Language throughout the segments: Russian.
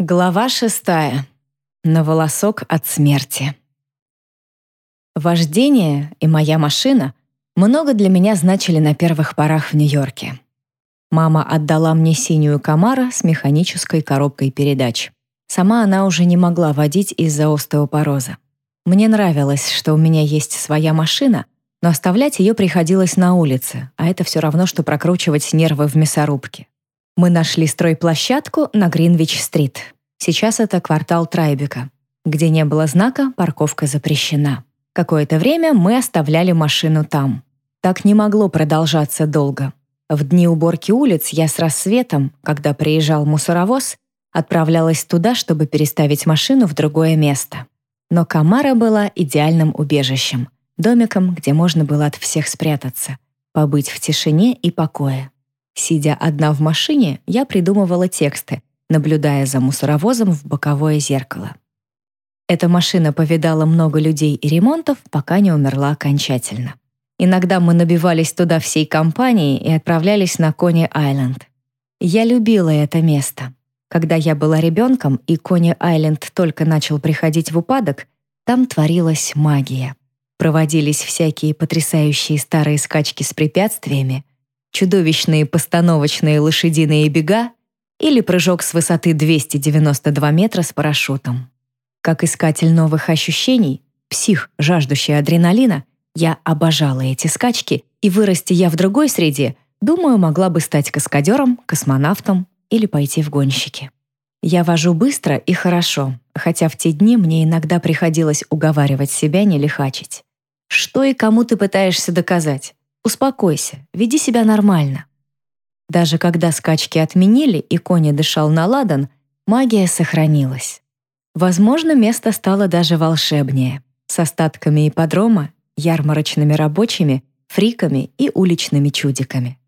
Глава шестая. На волосок от смерти. Вождение и моя машина много для меня значили на первых порах в Нью-Йорке. Мама отдала мне синюю Камара с механической коробкой передач. Сама она уже не могла водить из-за остеопороза. Мне нравилось, что у меня есть своя машина, но оставлять ее приходилось на улице, а это все равно, что прокручивать нервы в мясорубке. Мы нашли стройплощадку на Гринвич-стрит. Сейчас это квартал Трайбека, где не было знака «Парковка запрещена». Какое-то время мы оставляли машину там. Так не могло продолжаться долго. В дни уборки улиц я с рассветом, когда приезжал мусоровоз, отправлялась туда, чтобы переставить машину в другое место. Но Камара была идеальным убежищем, домиком, где можно было от всех спрятаться, побыть в тишине и покое. Сидя одна в машине, я придумывала тексты, наблюдая за мусоровозом в боковое зеркало. Эта машина повидала много людей и ремонтов, пока не умерла окончательно. Иногда мы набивались туда всей компанией и отправлялись на Кони-Айленд. Я любила это место. Когда я была ребенком и Кони-Айленд только начал приходить в упадок, там творилась магия. Проводились всякие потрясающие старые скачки с препятствиями, чудовищные постановочные лошадиные бега или прыжок с высоты 292 метра с парашютом. Как искатель новых ощущений, псих, жаждущий адреналина, я обожала эти скачки, и вырасти я в другой среде, думаю, могла бы стать каскадером, космонавтом или пойти в гонщики. Я вожу быстро и хорошо, хотя в те дни мне иногда приходилось уговаривать себя не лихачить. Что и кому ты пытаешься доказать? Успокойся, веди себя нормально. Даже когда скачки отменили и Кони дышал на ладан, магия сохранилась. Возможно, место стало даже волшебнее, с остатками ипподрома, ярмарочными рабочими, фриками и уличными чудиками.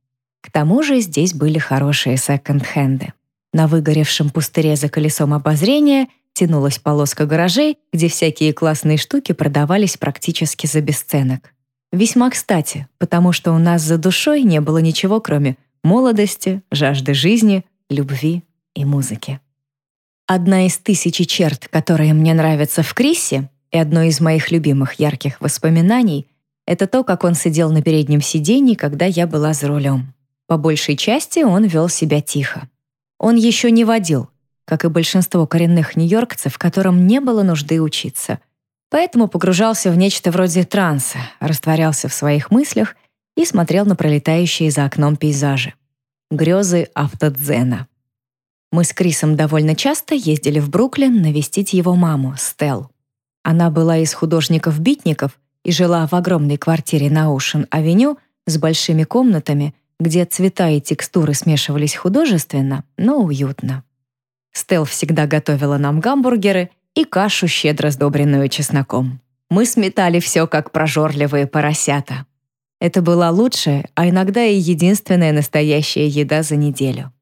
К тому же здесь были хорошие секонд-хенды. На выгоревшем пустыре за колесом обозрения тянулась полоска гаражей, где всякие классные штуки продавались практически за бесценок. Весьма кстати, потому что у нас за душой не было ничего, кроме молодости, жажды жизни, любви и музыки. Одна из тысячи черт, которые мне нравятся в Крисе, и одно из моих любимых ярких воспоминаний — это то, как он сидел на переднем сиденье, когда я была за рулем. По большей части он вел себя тихо. Он еще не водил, как и большинство коренных нью-йоркцев, которым не было нужды учиться — Поэтому погружался в нечто вроде транса, растворялся в своих мыслях и смотрел на пролетающие за окном пейзажи. Грезы автодзена. Мы с Крисом довольно часто ездили в Бруклин навестить его маму, Стелл. Она была из художников-битников и жила в огромной квартире на Оушен-авеню с большими комнатами, где цвета и текстуры смешивались художественно, но уютно. Стелл всегда готовила нам гамбургеры — и кашу, щедро сдобренную чесноком. Мы сметали все, как прожорливые поросята. Это была лучшая, а иногда и единственная настоящая еда за неделю.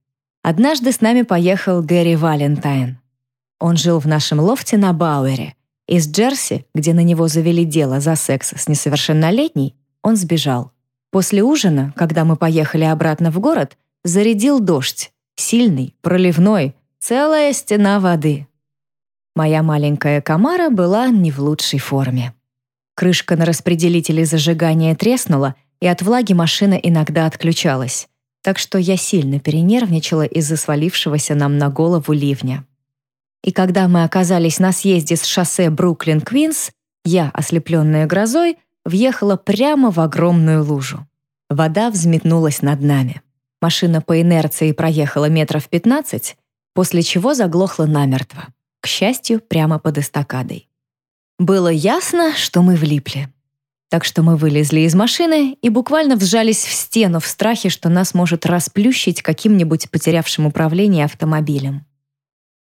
Однажды с нами поехал Гэри Валентайн. Он жил в нашем лофте на Бауэре. Из Джерси, где на него завели дело за секс с несовершеннолетней, он сбежал. После ужина, когда мы поехали обратно в город, зарядил дождь. Сильный, проливной, целая стена воды. Моя маленькая комара была не в лучшей форме. Крышка на распределителе зажигания треснула, и от влаги машина иногда отключалась. Так что я сильно перенервничала из-за свалившегося нам на голову ливня. И когда мы оказались на съезде с шоссе Бруклин-Квинс, я, ослепленная грозой, въехала прямо в огромную лужу. Вода взметнулась над нами. Машина по инерции проехала метров 15, после чего заглохла намертво к счастью, прямо под эстакадой. Было ясно, что мы влипли. Так что мы вылезли из машины и буквально вжались в стену в страхе, что нас может расплющить каким-нибудь потерявшим управление автомобилем.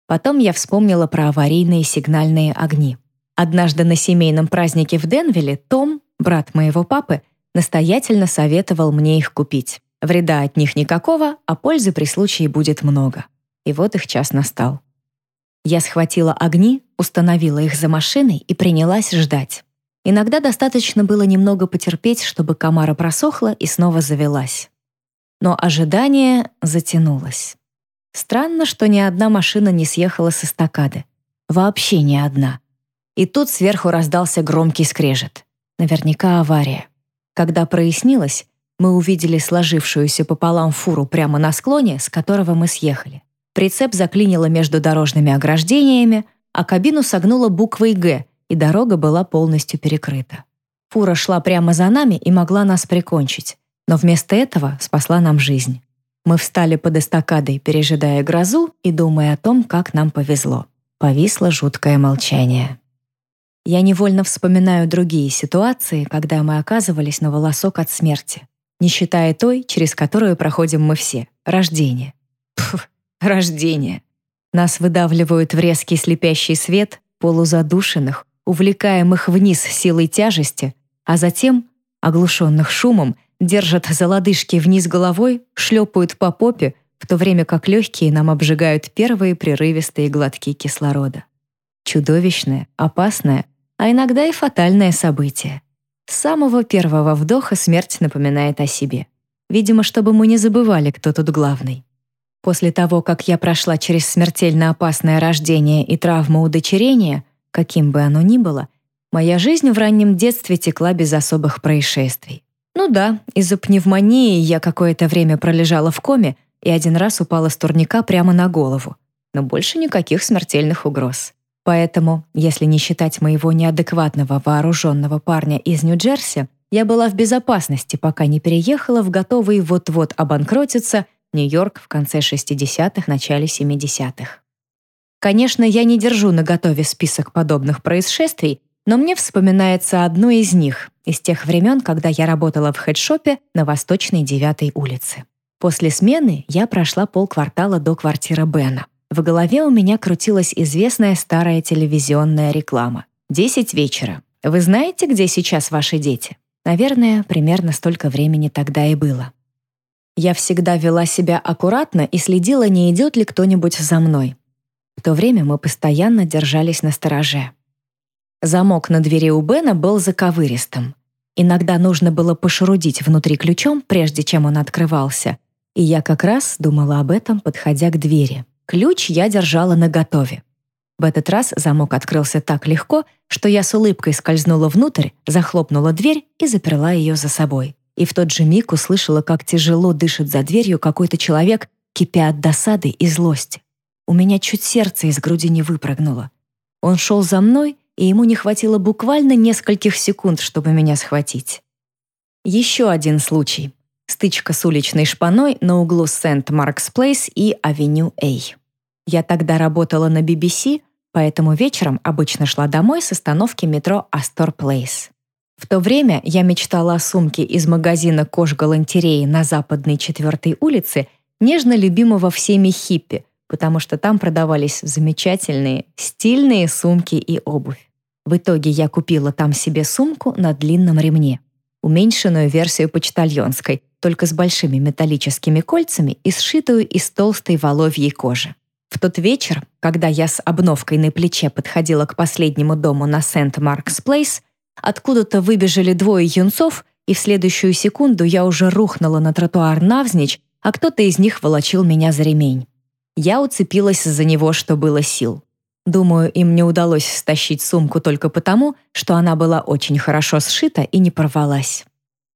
Потом я вспомнила про аварийные сигнальные огни. Однажды на семейном празднике в Денвилле Том, брат моего папы, настоятельно советовал мне их купить. Вреда от них никакого, а пользы при случае будет много. И вот их час настал. Я схватила огни, установила их за машиной и принялась ждать. Иногда достаточно было немного потерпеть, чтобы комара просохла и снова завелась. Но ожидание затянулось. Странно, что ни одна машина не съехала с эстакады. Вообще ни одна. И тут сверху раздался громкий скрежет. Наверняка авария. Когда прояснилось, мы увидели сложившуюся пополам фуру прямо на склоне, с которого мы съехали. Прицеп заклинило между дорожными ограждениями, а кабину согнуло буквой «Г», и дорога была полностью перекрыта. Фура шла прямо за нами и могла нас прикончить, но вместо этого спасла нам жизнь. Мы встали под эстакадой, пережидая грозу и думая о том, как нам повезло. Повисло жуткое молчание. Я невольно вспоминаю другие ситуации, когда мы оказывались на волосок от смерти, не считая той, через которую проходим мы все — рождение. Пф, рождение. Нас выдавливают в резкий слепящий свет полузадушенных, увлекаемых вниз силой тяжести, а затем, оглушенных шумом, держат за лодыжки вниз головой, шлепают по попе, в то время как легкие нам обжигают первые прерывистые глотки кислорода. Чудовищное, опасное, а иногда и фатальное событие. С самого первого вдоха смерть напоминает о себе. Видимо, чтобы мы не забывали, кто тут главный. После того, как я прошла через смертельно опасное рождение и травму удочерения, каким бы оно ни было, моя жизнь в раннем детстве текла без особых происшествий. Ну да, из-за пневмонии я какое-то время пролежала в коме и один раз упала с турника прямо на голову. Но больше никаких смертельных угроз. Поэтому, если не считать моего неадекватного вооруженного парня из Нью-Джерси, я была в безопасности, пока не переехала в готовый вот-вот обанкротиться Нью-Йорк в конце 60-х, начале 70-х. Конечно, я не держу на готове список подобных происшествий, но мне вспоминается одно из них, из тех времен, когда я работала в хедшопе на Восточной 9 улице. После смены я прошла полквартала до квартиры Бена. В голове у меня крутилась известная старая телевизионная реклама. «Десять вечера. Вы знаете, где сейчас ваши дети?» Наверное, примерно столько времени тогда и было. Я всегда вела себя аккуратно и следила, не идет ли кто-нибудь за мной. В то время мы постоянно держались на стороже. Замок на двери у Бена был заковыристым. Иногда нужно было пошурудить внутри ключом, прежде чем он открывался. И я как раз думала об этом, подходя к двери. Ключ я держала наготове. В этот раз замок открылся так легко, что я с улыбкой скользнула внутрь, захлопнула дверь и заперла ее за собой. И в тот же миг услышала, как тяжело дышит за дверью какой-то человек, кипя от досады и злости. У меня чуть сердце из груди не выпрыгнуло. Он шел за мной, и ему не хватило буквально нескольких секунд, чтобы меня схватить. Еще один случай. Стычка с уличной шпаной на углу Сент-Маркс Плейс и Авеню A. Я тогда работала на BBC, поэтому вечером обычно шла домой с остановки метро Астор Плейс. В то время я мечтала о сумке из магазина кожгалантереи на западной 4 улице, нежно любимого всеми хиппи, потому что там продавались замечательные, стильные сумки и обувь. В итоге я купила там себе сумку на длинном ремне, уменьшенную версию почтальонской, только с большими металлическими кольцами и сшитую из толстой воловьей кожи. В тот вечер, когда я с обновкой на плече подходила к последнему дому на Сент-Маркс Плейс, откуда-то выбежали двое юнцов, и в следующую секунду я уже рухнула на тротуар навзничь, а кто-то из них волочил меня за ремень. Я уцепилась за него, что было сил. Думаю, им не удалось стащить сумку только потому, что она была очень хорошо сшита и не порвалась.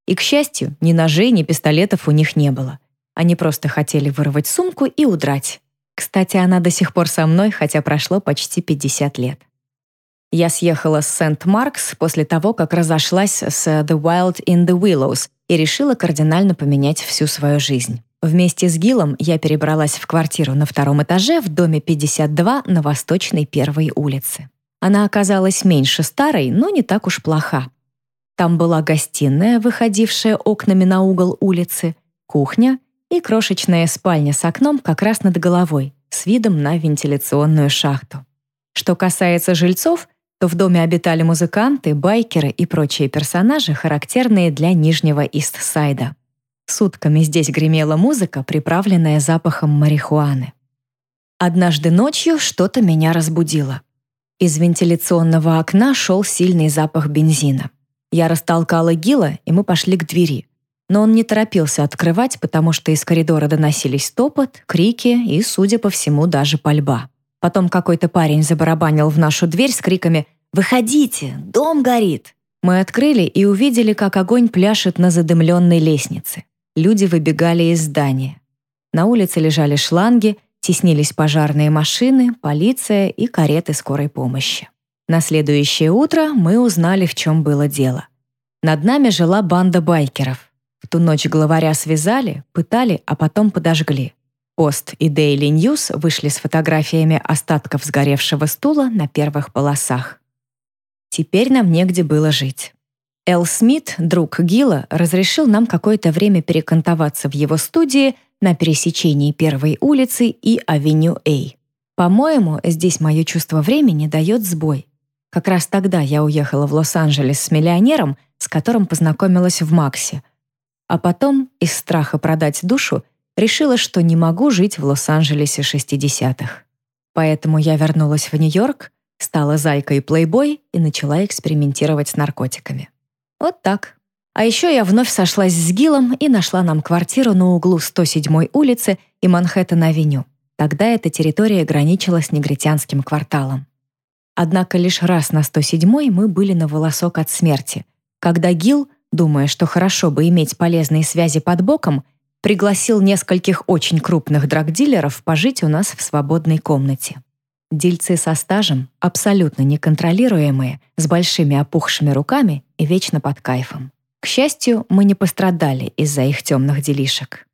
И, к счастью, ни ножей, ни пистолетов у них не было. Они просто хотели вырвать сумку и удрать. Кстати, она до сих пор со мной, хотя прошло почти 50 лет. Я съехала с Сент-Маркс после того, как разошлась с The Wild in the Willows и решила кардинально поменять всю свою жизнь. Вместе с Гилом я перебралась в квартиру на втором этаже в доме 52 на Восточной первой улице. Она оказалась меньше старой, но не так уж плоха. Там была гостиная, выходившая окнами на угол улицы, кухня и крошечная спальня с окном как раз над головой, с видом на вентиляционную шахту. Что касается жильцов, то в доме обитали музыканты, байкеры и прочие персонажи, характерные для Нижнего Ист-Сайда. Сутками здесь гремела музыка, приправленная запахом марихуаны. Однажды ночью что-то меня разбудило. Из вентиляционного окна шел сильный запах бензина. Я растолкала Гила, и мы пошли к двери. но он не торопился открывать, потому что из коридора доносились топот, крики и, судя по всему, даже пальба. Потом какой-то парень забарабанил в нашу дверь с криками «Выходите! Дом горит!». Мы открыли и увидели, как огонь пляшет на задымленной лестнице. Люди выбегали из здания. На улице лежали шланги, теснились пожарные машины, полиция и кареты скорой помощи. На следующее утро мы узнали, в чем было дело. Над нами жила банда байкеров. В ту ночь главаря связали, пытали, а потом подожгли. Пост и Daily News вышли с фотографиями остатков сгоревшего стула на первых полосах. Теперь нам негде было жить. Эл Смит, друг Гилла, разрешил нам какое-то время перекантоваться в его студии на пересечении Первой улицы и Авеню А. По-моему, здесь мое чувство времени дает сбой. Как раз тогда я уехала в Лос-Анджелес с миллионером, с которым познакомилась в Максе. А потом, из страха продать душу, решила, что не могу жить в Лос-Анджелесе 60-х. Поэтому я вернулась в Нью-Йорк, стала зайкой плейбой и начала экспериментировать с наркотиками. Вот так. А еще я вновь сошлась с Гилом и нашла нам квартиру на углу 107-й улицы и Манхэттен-авеню. Тогда эта территория граничила с негритянским кварталом. Однако лишь раз на 107-й мы были на волосок от смерти, когда Гил, думая, что хорошо бы иметь полезные связи под боком, пригласил нескольких очень крупных драгдилеров пожить у нас в свободной комнате. Дельцы со стажем, абсолютно неконтролируемые, с большими опухшими руками и вечно под кайфом. К счастью, мы не пострадали из-за их темных делишек.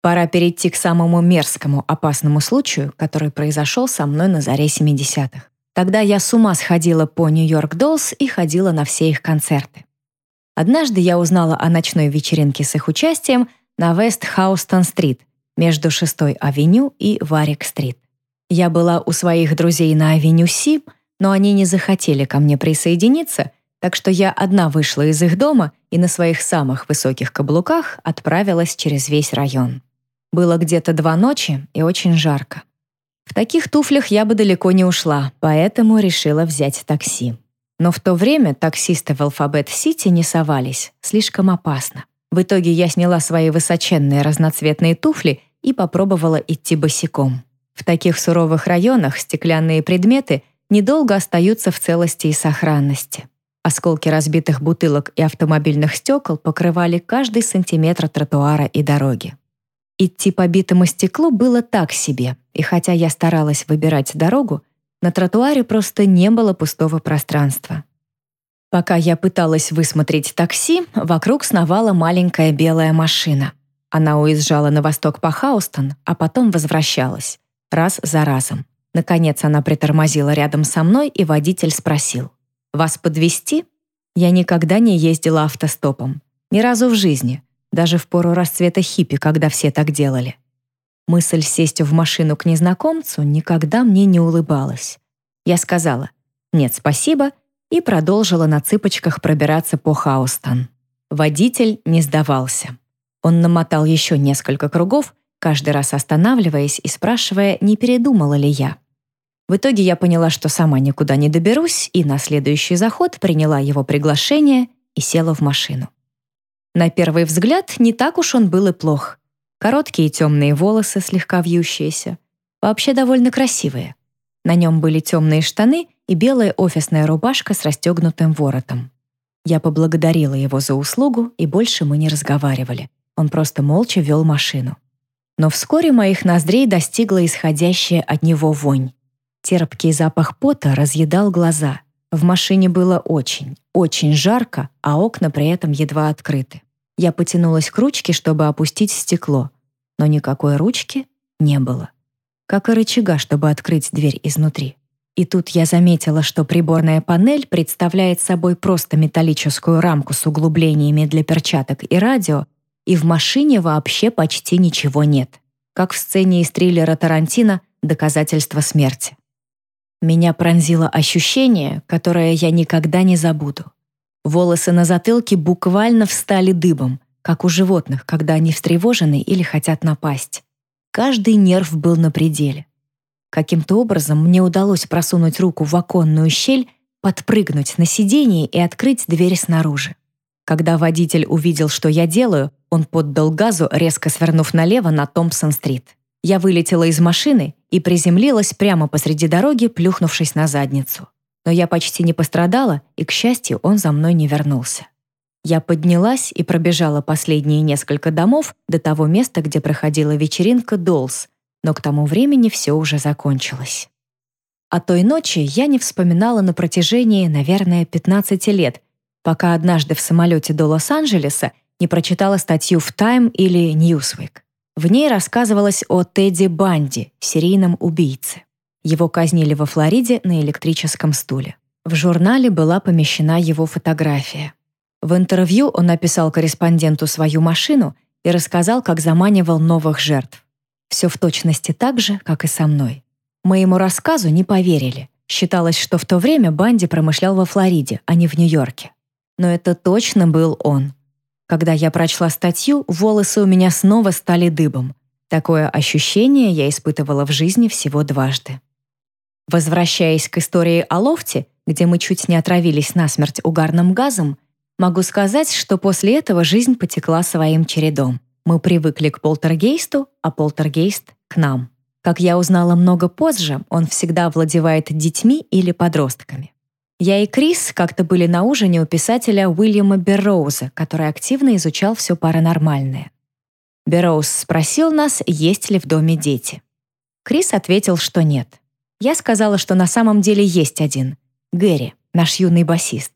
Пора перейти к самому мерзкому, опасному случаю, который произошел со мной на заре 70-х. Тогда я с ума сходила по Нью-Йорк Доллс и ходила на все их концерты. Однажды я узнала о ночной вечеринке с их участием на Вест-Хаустон-стрит между 6-й авеню и Варик-стрит. Я была у своих друзей на авеню Си, но они не захотели ко мне присоединиться, так что я одна вышла из их дома и на своих самых высоких каблуках отправилась через весь район. Было где-то два ночи и очень жарко. В таких туфлях я бы далеко не ушла, поэтому решила взять такси. Но в то время таксисты в Алфабет-Сити не совались, слишком опасно. В итоге я сняла свои высоченные разноцветные туфли и попробовала идти босиком. В таких суровых районах стеклянные предметы недолго остаются в целости и сохранности. Осколки разбитых бутылок и автомобильных стекол покрывали каждый сантиметр тротуара и дороги. Идти по битому стеклу было так себе, и хотя я старалась выбирать дорогу, на тротуаре просто не было пустого пространства. Пока я пыталась высмотреть такси, вокруг сновала маленькая белая машина. Она уезжала на восток по Хаустон, а потом возвращалась, раз за разом. Наконец она притормозила рядом со мной, и водитель спросил. «Вас подвести? Я никогда не ездила автостопом. Ни разу в жизни даже в пору расцвета хиппи, когда все так делали. Мысль сесть в машину к незнакомцу никогда мне не улыбалась. Я сказала «нет, спасибо» и продолжила на цыпочках пробираться по Хаустон. Водитель не сдавался. Он намотал еще несколько кругов, каждый раз останавливаясь и спрашивая, не передумала ли я. В итоге я поняла, что сама никуда не доберусь, и на следующий заход приняла его приглашение и села в машину. На первый взгляд, не так уж он был и плох. Короткие темные волосы, слегка вьющиеся. Вообще довольно красивые. На нем были темные штаны и белая офисная рубашка с расстегнутым воротом. Я поблагодарила его за услугу, и больше мы не разговаривали. Он просто молча вел машину. Но вскоре моих ноздрей достигла исходящая от него вонь. Терпкий запах пота разъедал глаза — в машине было очень, очень жарко, а окна при этом едва открыты. Я потянулась к ручке, чтобы опустить стекло, но никакой ручки не было. Как и рычага, чтобы открыть дверь изнутри. И тут я заметила, что приборная панель представляет собой просто металлическую рамку с углублениями для перчаток и радио, и в машине вообще почти ничего нет. Как в сцене из триллера Тарантино «Доказательство смерти». Меня пронзило ощущение, которое я никогда не забуду. Волосы на затылке буквально встали дыбом, как у животных, когда они встревожены или хотят напасть. Каждый нерв был на пределе. Каким-то образом мне удалось просунуть руку в оконную щель, подпрыгнуть на сиденье и открыть дверь снаружи. Когда водитель увидел, что я делаю, он поддал газу, резко свернув налево на Томпсон-стрит. Я вылетела из машины и приземлилась прямо посреди дороги, плюхнувшись на задницу. Но я почти не пострадала, и, к счастью, он за мной не вернулся. Я поднялась и пробежала последние несколько домов до того места, где проходила вечеринка «Доллс», но к тому времени все уже закончилось. О той ночи я не вспоминала на протяжении, наверное, 15 лет, пока однажды в самолете до Лос-Анджелеса не прочитала статью в Time или Newsweek. В ней рассказывалось о Тедди Банди, серийном убийце. Его казнили во Флориде на электрическом стуле. В журнале была помещена его фотография. В интервью он описал корреспонденту свою машину и рассказал, как заманивал новых жертв. Все в точности так же, как и со мной. Моему рассказу не поверили. Считалось, что в то время Банди промышлял во Флориде, а не в Нью-Йорке. Но это точно был он. Когда я прочла статью, волосы у меня снова стали дыбом. Такое ощущение я испытывала в жизни всего дважды. Возвращаясь к истории о лофте, где мы чуть не отравились насмерть угарным газом, могу сказать, что после этого жизнь потекла своим чередом. Мы привыкли к полтергейсту, а полтергейст — к нам. Как я узнала много позже, он всегда владевает детьми или подростками. Я и Крис как-то были на ужине у писателя Уильяма Берроуза, который активно изучал все паранормальное. Берроуз спросил нас, есть ли в доме дети. Крис ответил, что нет. Я сказала, что на самом деле есть один — Гэри, наш юный басист.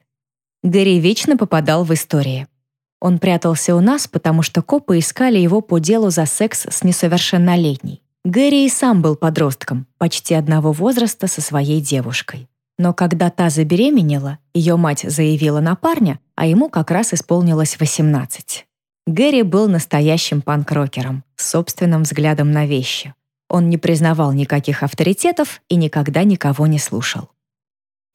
Гэри вечно попадал в истории. Он прятался у нас, потому что копы искали его по делу за секс с несовершеннолетней. Гэри и сам был подростком, почти одного возраста со своей девушкой. Но когда та забеременела, ее мать заявила на парня, а ему как раз исполнилось 18. Гэри был настоящим панк-рокером, с собственным взглядом на вещи. Он не признавал никаких авторитетов и никогда никого не слушал.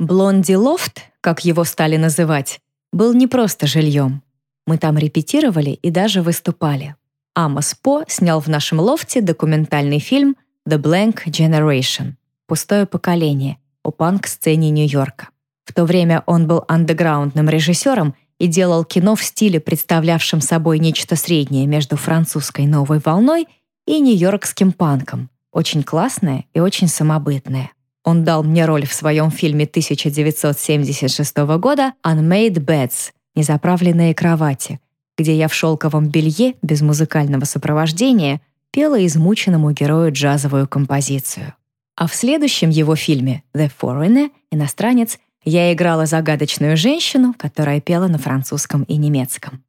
Блонди Лофт, как его стали называть, был не просто жильем. Мы там репетировали и даже выступали. Амос По снял в нашем лофте документальный фильм «The Blank Generation» — «Пустое поколение» о панк-сцене Нью-Йорка. В то время он был андеграундным режиссером и делал кино в стиле, представлявшем собой нечто среднее между французской новой волной и нью-йоркским панком, очень классное и очень самобытное. Он дал мне роль в своем фильме 1976 года «Unmade Beds» «Незаправленные кровати», где я в шелковом белье, без музыкального сопровождения, пела измученному герою джазовую композицию. А в следующем его фильме «The Foreigner» «Иностранец» я играла загадочную женщину, которая пела на французском и немецком.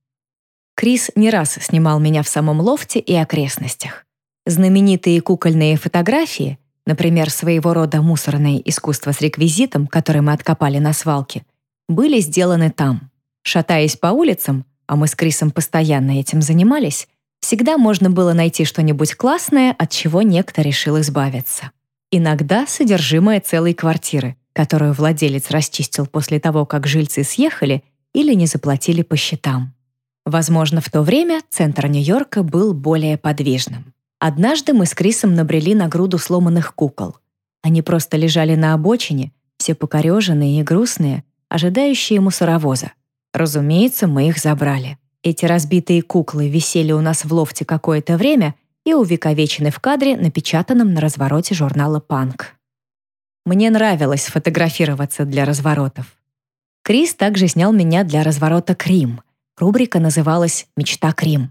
Крис не раз снимал меня в самом лофте и окрестностях. Знаменитые кукольные фотографии например, своего рода мусорное искусство с реквизитом, который мы откопали на свалке, были сделаны там. Шатаясь по улицам, а мы с Крисом постоянно этим занимались, всегда можно было найти что-нибудь классное, от чего некто решил избавиться. Иногда содержимое целой квартиры, которую владелец расчистил после того, как жильцы съехали или не заплатили по счетам. Возможно, в то время центр Нью-Йорка был более подвижным. Однажды мы с Крисом набрели на груду сломанных кукол. Они просто лежали на обочине, все покореженные и грустные, ожидающие мусоровоза. Разумеется, мы их забрали. Эти разбитые куклы висели у нас в лофте какое-то время и увековечены в кадре, напечатанном на развороте журнала «Панк». Мне нравилось фотографироваться для разворотов. Крис также снял меня для разворота «Крим». Рубрика называлась «Мечта Крим».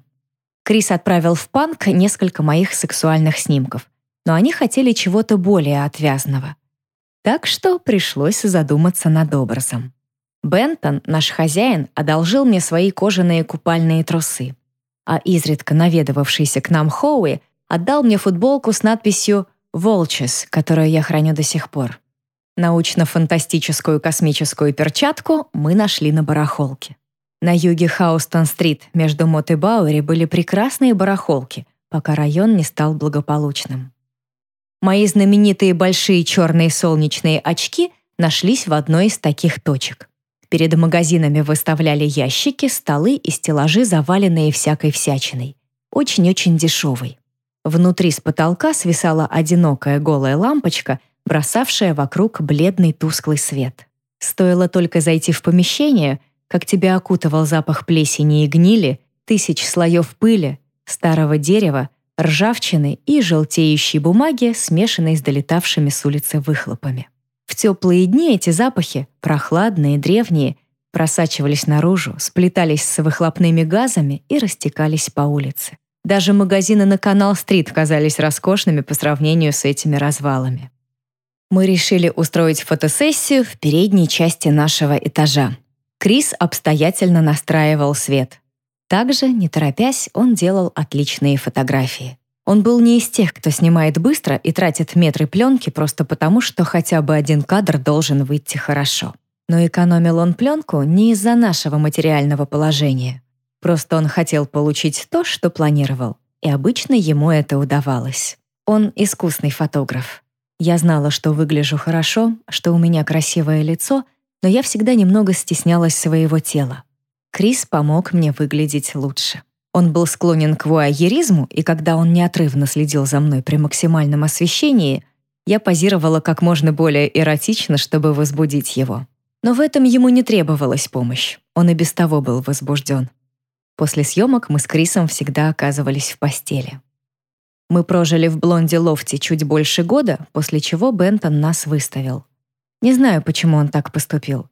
Крис отправил в панк несколько моих сексуальных снимков, но они хотели чего-то более отвязного. Так что пришлось задуматься над образом. Бентон, наш хозяин, одолжил мне свои кожаные купальные трусы, а изредка наведывавшийся к нам Хоуи отдал мне футболку с надписью «Волчес», которую я храню до сих пор. Научно-фантастическую космическую перчатку мы нашли на барахолке. На юге Хаустон-стрит между Мот и Бауэри были прекрасные барахолки, пока район не стал благополучным. Мои знаменитые большие черные солнечные очки нашлись в одной из таких точек. Перед магазинами выставляли ящики, столы и стеллажи, заваленные всякой всячиной. Очень-очень дешевой. Внутри с потолка свисала одинокая голая лампочка, бросавшая вокруг бледный тусклый свет. Стоило только зайти в помещение — как тебя окутывал запах плесени и гнили, тысяч слоев пыли, старого дерева, ржавчины и желтеющей бумаги, смешанной с долетавшими с улицы выхлопами. В теплые дни эти запахи, прохладные, древние, просачивались наружу, сплетались с выхлопными газами и растекались по улице. Даже магазины на Канал-стрит казались роскошными по сравнению с этими развалами. Мы решили устроить фотосессию в передней части нашего этажа. Крис обстоятельно настраивал свет. Также, не торопясь, он делал отличные фотографии. Он был не из тех, кто снимает быстро и тратит метры пленки просто потому, что хотя бы один кадр должен выйти хорошо. Но экономил он пленку не из-за нашего материального положения. Просто он хотел получить то, что планировал, и обычно ему это удавалось. Он искусный фотограф. Я знала, что выгляжу хорошо, что у меня красивое лицо, но я всегда немного стеснялась своего тела. Крис помог мне выглядеть лучше. Он был склонен к вуайеризму, и когда он неотрывно следил за мной при максимальном освещении, я позировала как можно более эротично, чтобы возбудить его. Но в этом ему не требовалась помощь. Он и без того был возбужден. После съемок мы с Крисом всегда оказывались в постели. Мы прожили в Блонде-лофте чуть больше года, после чего Бентон нас выставил. Не знаю, почему он так поступил.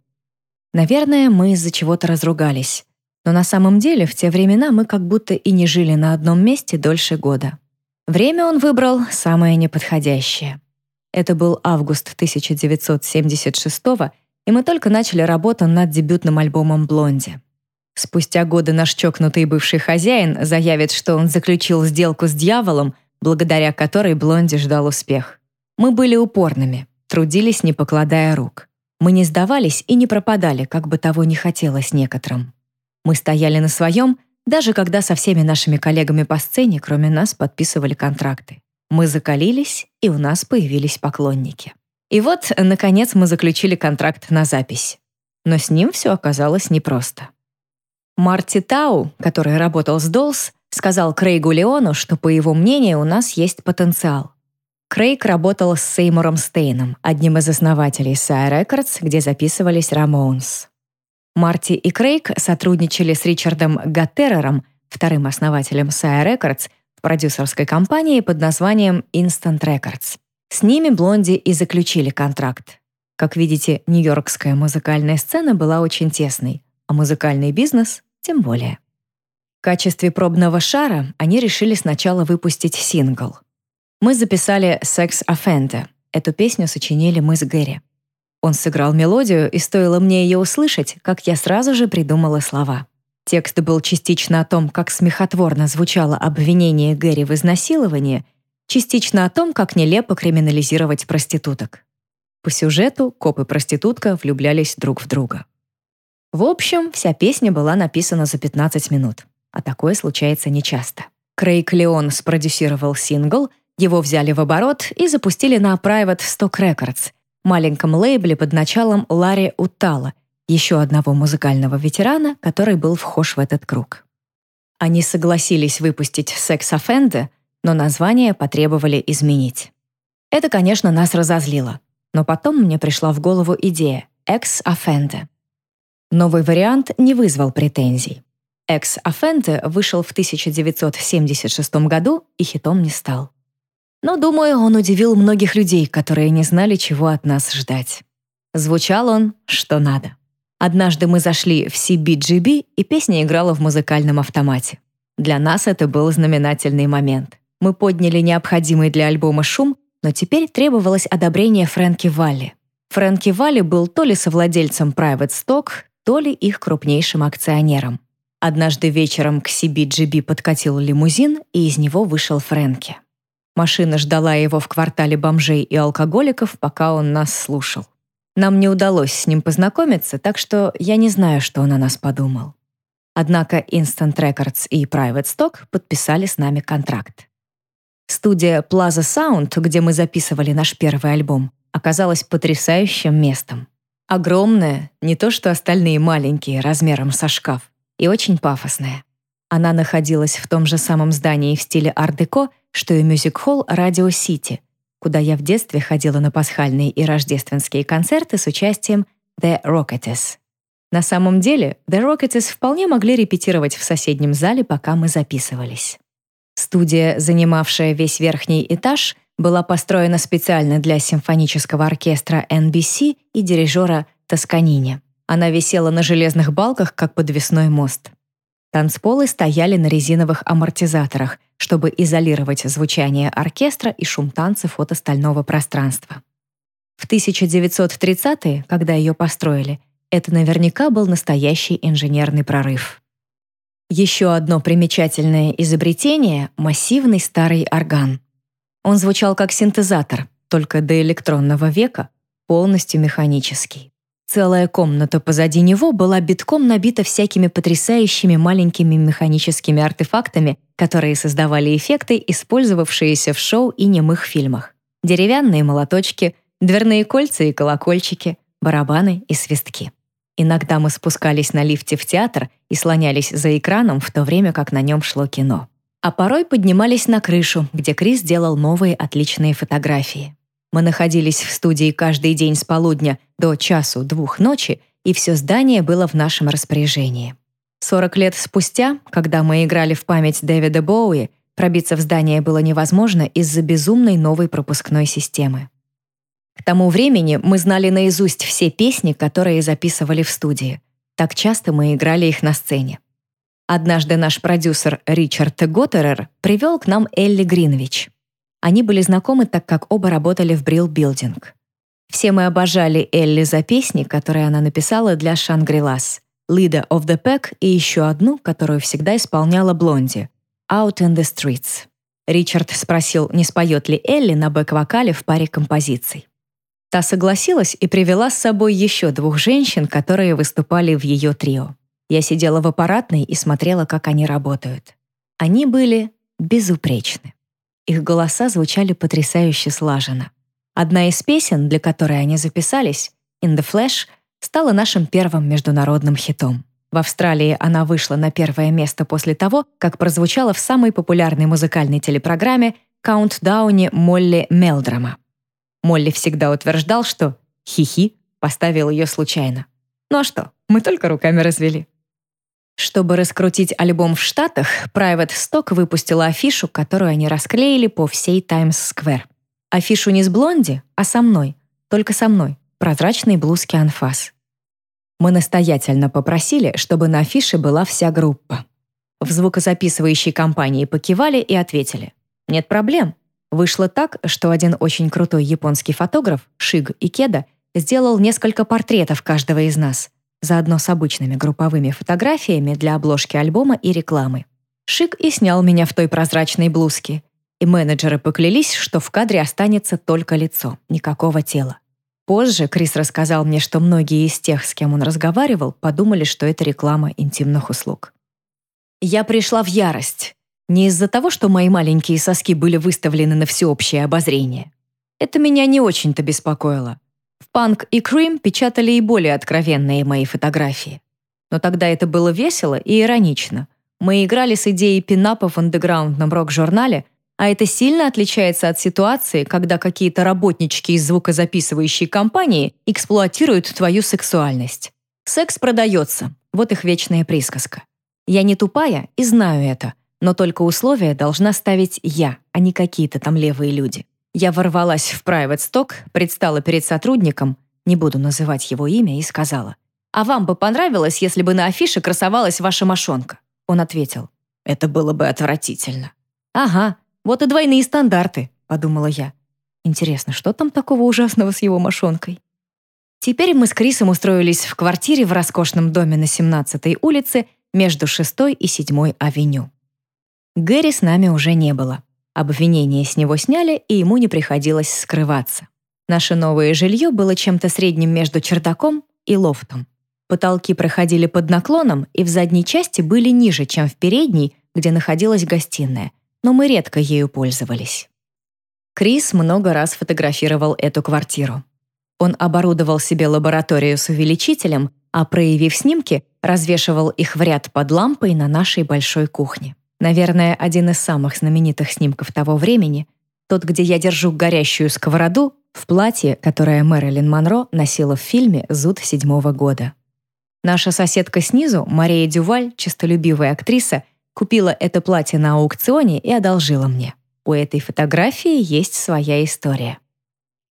Наверное, мы из-за чего-то разругались. Но на самом деле в те времена мы как будто и не жили на одном месте дольше года. Время он выбрал самое неподходящее. Это был август 1976 и мы только начали работу над дебютным альбомом «Блонди». Спустя годы наш чокнутый бывший хозяин заявит, что он заключил сделку с дьяволом, благодаря которой Блонди ждал успех. Мы были упорными, трудились, не покладая рук. Мы не сдавались и не пропадали, как бы того не хотелось некоторым. Мы стояли на своем, даже когда со всеми нашими коллегами по сцене, кроме нас, подписывали контракты. Мы закалились, и у нас появились поклонники. И вот, наконец, мы заключили контракт на запись. Но с ним все оказалось непросто. Марти Тау, который работал с Долс, сказал Крейгу Леону, что, по его мнению, у нас есть потенциал. Крейг работал с Сеймуром Стейном, одним из основателей Sire Records, где записывались Рамоунс. Марти и Крейг сотрудничали с Ричардом Гаттерером, вторым основателем Sire Records, в продюсерской компании под названием Instant Records. С ними Блонди и заключили контракт. Как видите, нью-йоркская музыкальная сцена была очень тесной, а музыкальный бизнес — тем более. В качестве пробного шара они решили сначала выпустить сингл — мы записали «Sex Offender». Эту песню сочинили мы с Гэри. Он сыграл мелодию, и стоило мне ее услышать, как я сразу же придумала слова. Текст был частично о том, как смехотворно звучало обвинение Гэри в изнасиловании, частично о том, как нелепо криминализировать проституток. По сюжету коп и проститутка влюблялись друг в друга. В общем, вся песня была написана за 15 минут, а такое случается нечасто. Крейг Леон спродюсировал сингл, его взяли в оборот и запустили на Private Stock Records, маленьком лейбле под началом Ларри Утала, еще одного музыкального ветерана, который был вхож в этот круг. Они согласились выпустить «Sex Offender», но название потребовали изменить. Это, конечно, нас разозлило, но потом мне пришла в голову идея «Ex Offender». Новый вариант не вызвал претензий. «Ex Offender» вышел в 1976 году и хитом не стал. Но, думаю, он удивил многих людей, которые не знали, чего от нас ждать. Звучал он, что надо. Однажды мы зашли в CBGB, и песня играла в музыкальном автомате. Для нас это был знаменательный момент. Мы подняли необходимый для альбома шум, но теперь требовалось одобрение Фрэнки Валли. Фрэнки Валли был то ли совладельцем Private Stock, то ли их крупнейшим акционером. Однажды вечером к CBGB подкатил лимузин, и из него вышел Фрэнки. Машина ждала его в квартале бомжей и алкоголиков, пока он нас слушал. Нам не удалось с ним познакомиться, так что я не знаю, что он о нас подумал. Однако Instant Records и Private Stock подписали с нами контракт. Студия Plaza Sound, где мы записывали наш первый альбом, оказалась потрясающим местом. Огромная, не то что остальные маленькие, размером со шкаф, и очень пафосная. Она находилась в том же самом здании в стиле ар-деко, что и мюзик-холл «Радио Сити», куда я в детстве ходила на пасхальные и рождественские концерты с участием The Rockettes. На самом деле, The Rockettes вполне могли репетировать в соседнем зале, пока мы записывались. Студия, занимавшая весь верхний этаж, была построена специально для симфонического оркестра NBC и дирижера Тосканини. Она висела на железных балках, как подвесной мост. Танцполы стояли на резиновых амортизаторах, чтобы изолировать звучание оркестра и шум танцев от остального пространства. В 1930-е, когда ее построили, это наверняка был настоящий инженерный прорыв. Еще одно примечательное изобретение — массивный старый орган. Он звучал как синтезатор, только до электронного века, полностью механический. Целая комната позади него была битком набита всякими потрясающими маленькими механическими артефактами, которые создавали эффекты, использовавшиеся в шоу и немых фильмах. Деревянные молоточки, дверные кольца и колокольчики, барабаны и свистки. Иногда мы спускались на лифте в театр и слонялись за экраном, в то время как на нем шло кино. А порой поднимались на крышу, где Крис делал новые отличные фотографии. Мы находились в студии каждый день с полудня до часу-двух ночи, и все здание было в нашем распоряжении. 40 лет спустя, когда мы играли в память Дэвида Боуи, пробиться в здание было невозможно из-за безумной новой пропускной системы. К тому времени мы знали наизусть все песни, которые записывали в студии. Так часто мы играли их на сцене. Однажды наш продюсер Ричард Готтерер привел к нам Элли Гринвич. Они были знакомы, так как оба работали в Брил Билдинг. Все мы обожали Элли за песни, которые она написала для Шангрилас, Leader of the Pack и еще одну, которую всегда исполняла Блонди, Out in the Streets. Ричард спросил, не споет ли Элли на бэк-вокале в паре композиций. Та согласилась и привела с собой еще двух женщин, которые выступали в ее трио. Я сидела в аппаратной и смотрела, как они работают. Они были безупречны. Их голоса звучали потрясающе слаженно. Одна из песен, для которой они записались, «In the Flash», стала нашим первым международным хитом. В Австралии она вышла на первое место после того, как прозвучала в самой популярной музыкальной телепрограмме «Каунтдауне» Молли Мелдрома. Молли всегда утверждал, что «хихи» поставил ее случайно. Ну а что, мы только руками развели. Чтобы раскрутить альбом в Штатах, Private Stock выпустила афишу, которую они расклеили по всей Таймс-сквер. Афишу не с Блонди, а со мной. Только со мной. Прозрачной блузки анфас. Мы настоятельно попросили, чтобы на афише была вся группа. В звукозаписывающей компании покивали и ответили. Нет проблем. Вышло так, что один очень крутой японский фотограф, Шиг Икеда, сделал несколько портретов каждого из нас — заодно с обычными групповыми фотографиями для обложки альбома и рекламы. Шик и снял меня в той прозрачной блузке, и менеджеры поклялись, что в кадре останется только лицо, никакого тела. Позже Крис рассказал мне, что многие из тех, с кем он разговаривал, подумали, что это реклама интимных услуг. Я пришла в ярость. Не из-за того, что мои маленькие соски были выставлены на всеобщее обозрение. Это меня не очень-то беспокоило. В Панк и Крим печатали и более откровенные мои фотографии. Но тогда это было весело и иронично. Мы играли с идеей пинапа в андеграундном рок-журнале, а это сильно отличается от ситуации, когда какие-то работнички из звукозаписывающей компании эксплуатируют твою сексуальность. Секс продается, вот их вечная присказка. Я не тупая и знаю это, но только условия должна ставить я, а не какие-то там левые люди. Я ворвалась в Private Stock, предстала перед сотрудником, не буду называть его имя, и сказала, «А вам бы понравилось, если бы на афише красовалась ваша мошонка?» Он ответил, «Это было бы отвратительно». «Ага, вот и двойные стандарты», — подумала я. Интересно, что там такого ужасного с его мошонкой? Теперь мы с Крисом устроились в квартире в роскошном доме на 17-й улице между 6 и 7 авеню. Гэри с нами уже не было. Обвинения с него сняли, и ему не приходилось скрываться. Наше новое жилье было чем-то средним между чердаком и лофтом. Потолки проходили под наклоном и в задней части были ниже, чем в передней, где находилась гостиная, но мы редко ею пользовались. Крис много раз фотографировал эту квартиру. Он оборудовал себе лабораторию с увеличителем, а проявив снимки, развешивал их в ряд под лампой на нашей большой кухне. Наверное, один из самых знаменитых снимков того времени — тот, где я держу горящую сковороду в платье, которое Мэрилин Монро носила в фильме «Зуд» седьмого года. Наша соседка снизу, Мария Дюваль, честолюбивая актриса, купила это платье на аукционе и одолжила мне. У этой фотографии есть своя история.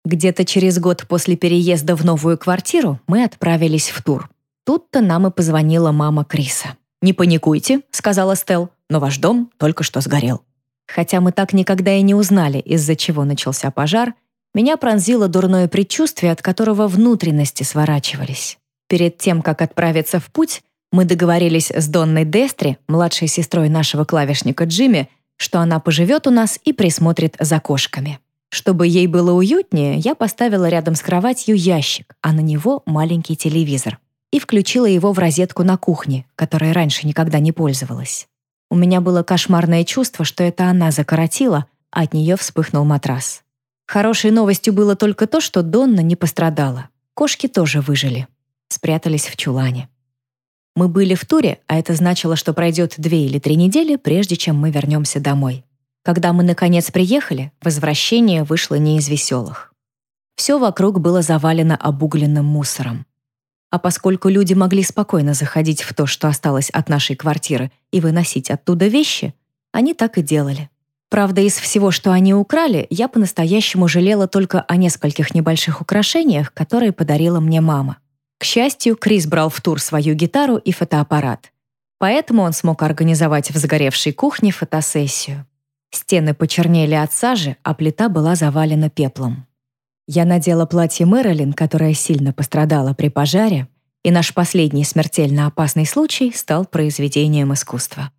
Где-то через год после переезда в новую квартиру мы отправились в тур. Тут-то нам и позвонила мама Криса. «Не паникуйте», — сказала Стелл, «но ваш дом только что сгорел». Хотя мы так никогда и не узнали, из-за чего начался пожар, меня пронзило дурное предчувствие, от которого внутренности сворачивались. Перед тем, как отправиться в путь, мы договорились с Донной Дестри, младшей сестрой нашего клавишника Джимми, что она поживет у нас и присмотрит за кошками. Чтобы ей было уютнее, я поставила рядом с кроватью ящик, а на него маленький телевизор и включила его в розетку на кухне, которой раньше никогда не пользовалась. У меня было кошмарное чувство, что это она закоротила, а от нее вспыхнул матрас. Хорошей новостью было только то, что Донна не пострадала. Кошки тоже выжили спрятались в чулане. Мы были в туре, а это значило, что пройдет две или три недели, прежде чем мы вернемся домой. Когда мы, наконец, приехали, возвращение вышло не из веселых. Все вокруг было завалено обугленным мусором. А поскольку люди могли спокойно заходить в то, что осталось от нашей квартиры, и выносить оттуда вещи, они так и делали. Правда, из всего, что они украли, я по-настоящему жалела только о нескольких небольших украшениях, которые подарила мне мама. К счастью, Крис брал в тур свою гитару и фотоаппарат. Поэтому он смог организовать в сгоревшей кухне фотосессию. Стены почернели от сажи, а плита была завалена пеплом. Я надела платье Мэрилин, которое сильно пострадало при пожаре, и наш последний смертельно опасный случай стал произведением искусства.